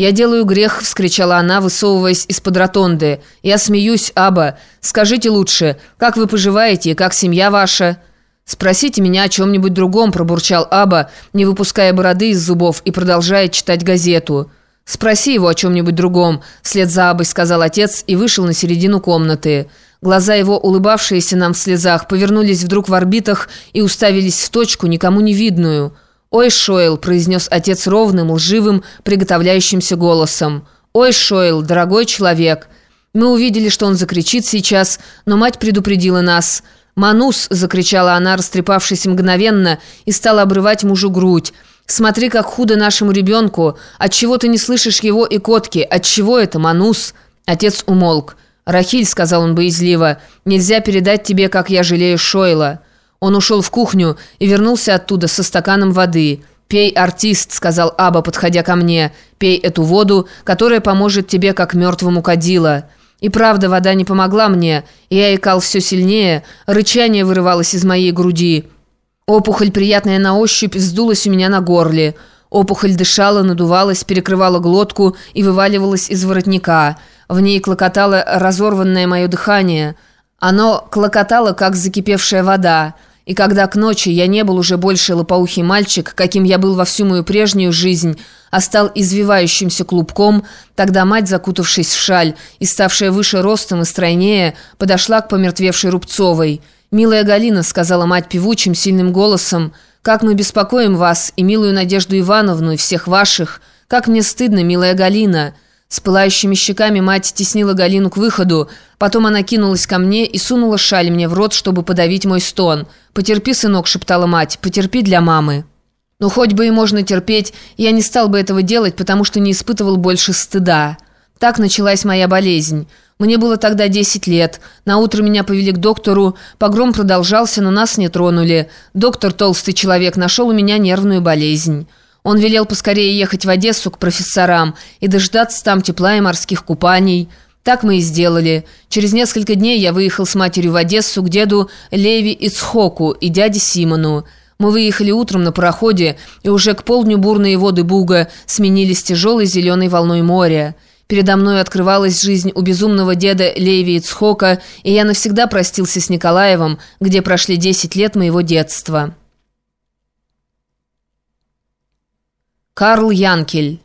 «Я делаю грех!» – вскричала она, высовываясь из-под ротонды. «Я смеюсь, Аба. Скажите лучше, как вы поживаете и как семья ваша?» «Спросите меня о чем-нибудь другом», – пробурчал Аба, не выпуская бороды из зубов и продолжая читать газету. «Спроси его о чем-нибудь другом», – вслед за Абой сказал отец и вышел на середину комнаты. Глаза его, улыбавшиеся нам в слезах, повернулись вдруг в орбитах и уставились в точку, никому не видную. «Ой, Шойл», – произнес отец ровным, лживым, приготовляющимся голосом. «Ой, Шойл, дорогой человек». Мы увидели, что он закричит сейчас, но мать предупредила нас. «Манус!» – закричала она, растрепавшись мгновенно, и стала обрывать мужу грудь. «Смотри, как худо нашему ребенку! Отчего ты не слышишь его и котки? Отчего это, Манус?» Отец умолк. «Рахиль», — сказал он боязливо, — «нельзя передать тебе, как я жалею Шойла». Он ушел в кухню и вернулся оттуда со стаканом воды. «Пей, артист», — сказал Аба, подходя ко мне, — «пей эту воду, которая поможет тебе, как мертвому кадила». И правда, вода не помогла мне, я икал все сильнее, рычание вырывалось из моей груди. Опухоль, приятная на ощупь, вздулась у меня на горле. Опухоль дышала, надувалась, перекрывала глотку и вываливалась из воротника. В ней клокотало разорванное мое дыхание. Оно клокотало, как закипевшая вода. И когда к ночи я не был уже больше лопоухий мальчик, каким я был во всю мою прежнюю жизнь, а стал извивающимся клубком, тогда мать, закутавшись в шаль и ставшая выше ростом и стройнее, подошла к помертвевшей Рубцовой. «Милая Галина», — сказала мать певучим, сильным голосом, — «как мы беспокоим вас и милую Надежду Ивановну и всех ваших! Как мне стыдно, милая Галина!» С пылающими щеками мать теснила Галину к выходу. Потом она кинулась ко мне и сунула шаль мне в рот, чтобы подавить мой стон. «Потерпи, сынок», — шептала мать, — «потерпи для мамы». Но хоть бы и можно терпеть, я не стал бы этого делать, потому что не испытывал больше стыда. Так началась моя болезнь. Мне было тогда 10 лет. На утро меня повели к доктору. Погром продолжался, но нас не тронули. Доктор, толстый человек, нашел у меня нервную болезнь. Он велел поскорее ехать в Одессу к профессорам и дождаться там тепла и морских купаний. Так мы и сделали. Через несколько дней я выехал с матерью в Одессу к деду Леви Ицхоку и дяде Симону. Мы выехали утром на пароходе, и уже к полдню бурные воды Буга сменились тяжелой зеленой волной моря. Передо мной открывалась жизнь у безумного деда Леви Ицхока, и я навсегда простился с Николаевым, где прошли 10 лет моего детства. Карл Янкель.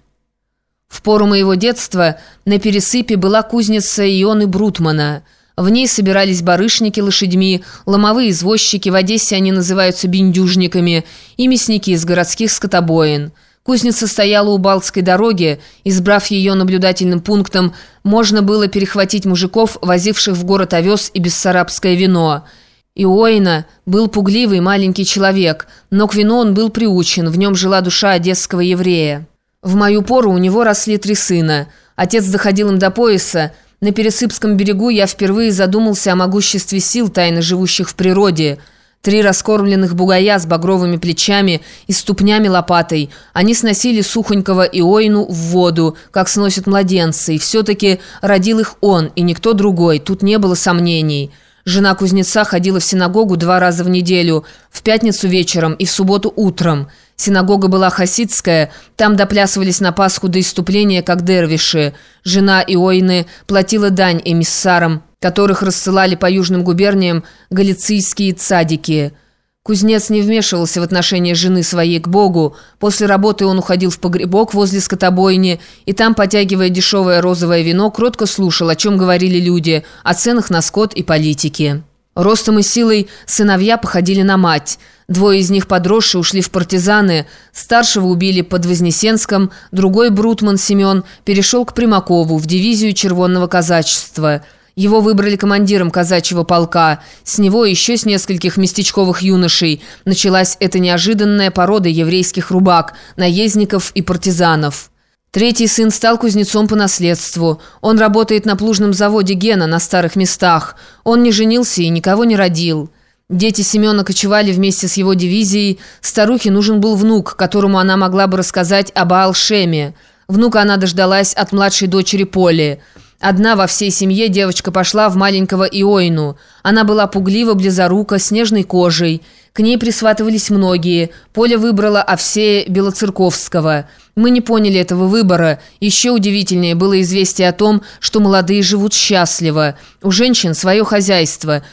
В пору моего детства на Пересыпе была кузница Ионы Брутмана. В ней собирались барышники лошадьми, ломовые извозчики, в Одессе они называются биндюжниками, и мясники из городских скотобоин. Кузница стояла у Балтской дороги, избрав ее наблюдательным пунктом, можно было перехватить мужиков, возивших в город овес и бессарабское вино – Иоина был пугливый маленький человек, но к вину он был приучен, в нем жила душа одесского еврея. В мою пору у него росли три сына. Отец доходил им до пояса. На Пересыпском берегу я впервые задумался о могуществе сил, тайно живущих в природе. Три раскормленных бугая с багровыми плечами и ступнями лопатой. Они сносили сухонького Иоину в воду, как сносят младенцы, и все-таки родил их он, и никто другой, тут не было сомнений». Жена кузнеца ходила в синагогу два раза в неделю, в пятницу вечером и в субботу утром. Синагога была хасидская, там доплясывались на Пасху до иступления, как дервиши. Жена Иоины платила дань эмиссарам, которых рассылали по южным губерниям галицийские цадики – Кузнец не вмешивался в отношения жены своей к Богу. После работы он уходил в погребок возле скотобойни, и там, потягивая дешевое розовое вино, кротко слушал, о чем говорили люди, о ценах на скот и политике. Ростом и силой сыновья походили на мать. Двое из них подросшие ушли в партизаны. Старшего убили под Вознесенском, другой, Брутман Семен, перешел к Примакову в дивизию червонного казачества – его выбрали командиром казачьего полка. С него еще с нескольких местечковых юношей началась эта неожиданная порода еврейских рубак, наездников и партизанов. Третий сын стал кузнецом по наследству. Он работает на плужном заводе Гена на старых местах. Он не женился и никого не родил. Дети Семена кочевали вместе с его дивизией. Старухе нужен был внук, которому она могла бы рассказать об Аалшеме. Внука она дождалась от младшей дочери Поли. Одна во всей семье девочка пошла в маленького Иоину. Она была пуглива, близорука, с нежной кожей. К ней присватывались многие. Поля выбрала Овсея Белоцерковского. Мы не поняли этого выбора. Еще удивительнее было известие о том, что молодые живут счастливо. У женщин свое хозяйство.